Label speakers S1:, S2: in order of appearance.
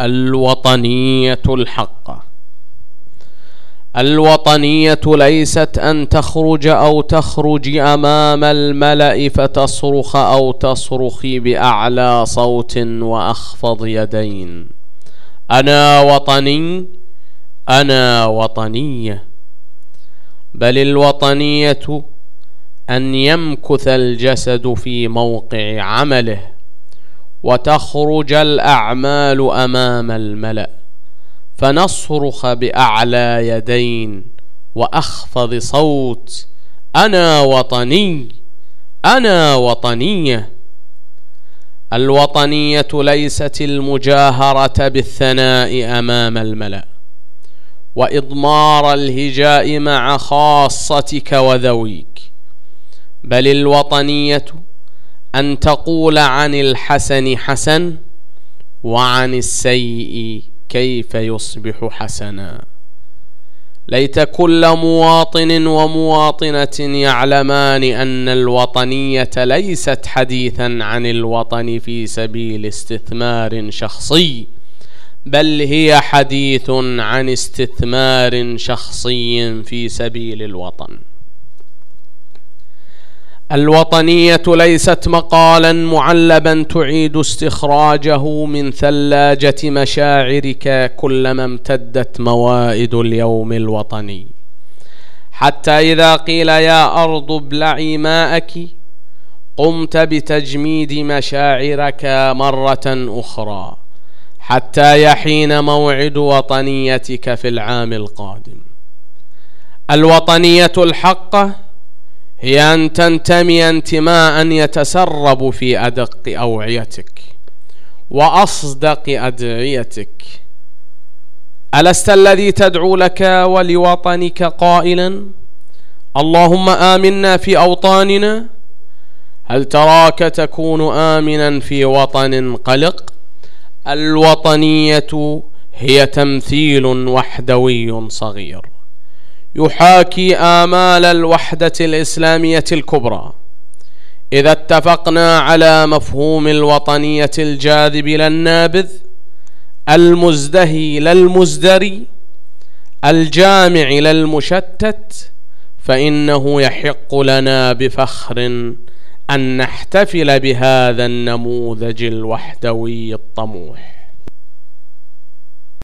S1: الوطنية الحقه الوطنية ليست أن تخرج أو تخرج أمام الملأ فتصرخ أو تصرخي بأعلى صوت وأخفض يدين. أنا وطني أنا وطنية. بل الوطنية أن يمكث الجسد في موقع عمله. وتخرج الأعمال أمام الملأ. فنصرخ بأعلى يدين وأخفض صوت أنا وطني أنا وطنية. الوطنية ليست المجاهرة بالثناء أمام الملأ وإضمار الهجاء مع خاصتك وذويك بل الوطنية أن تقول عن الحسن حسن وعن السيء كيف يصبح حسنا. ليت كل مواطن ومواطنة يعلمان أن الوطنية ليست حديثا عن الوطن في سبيل استثمار شخصي بل هي حديث عن استثمار شخصي في سبيل الوطن. الوطنية ليست مقالا معلبا تعيد استخراجه من ثلاجة مشاعرك كلما امتدت موائد اليوم الوطني. حتى إذا قيل يا أرض ابلعي ماءك قمت بتجميد مشاعرك مرة أخرى. حتى يحين موعد وطنيتك في العام القادم. الوطنية الحقه هي أن تنتمي انتماء يتسرب في أدق أوعيتك وأصدق أدعيتك. ألست الذي تدعو لك ولوطنك قائلا؟ اللهم آمنا في أوطاننا. هل تراك تكون آمنا في وطن قلق؟ الوطنية هي تمثيل وحدوي صغير. يحاكي آمال الوحدة الإسلامية الكبرى. إذا اتفقنا على مفهوم الوطنية الجاذب لا النابذ المزدهي لا المزدري الجامع لا المشتت فإنه يحق لنا بفخر أن نحتفل بهذا النموذج الوحدوي الطموح.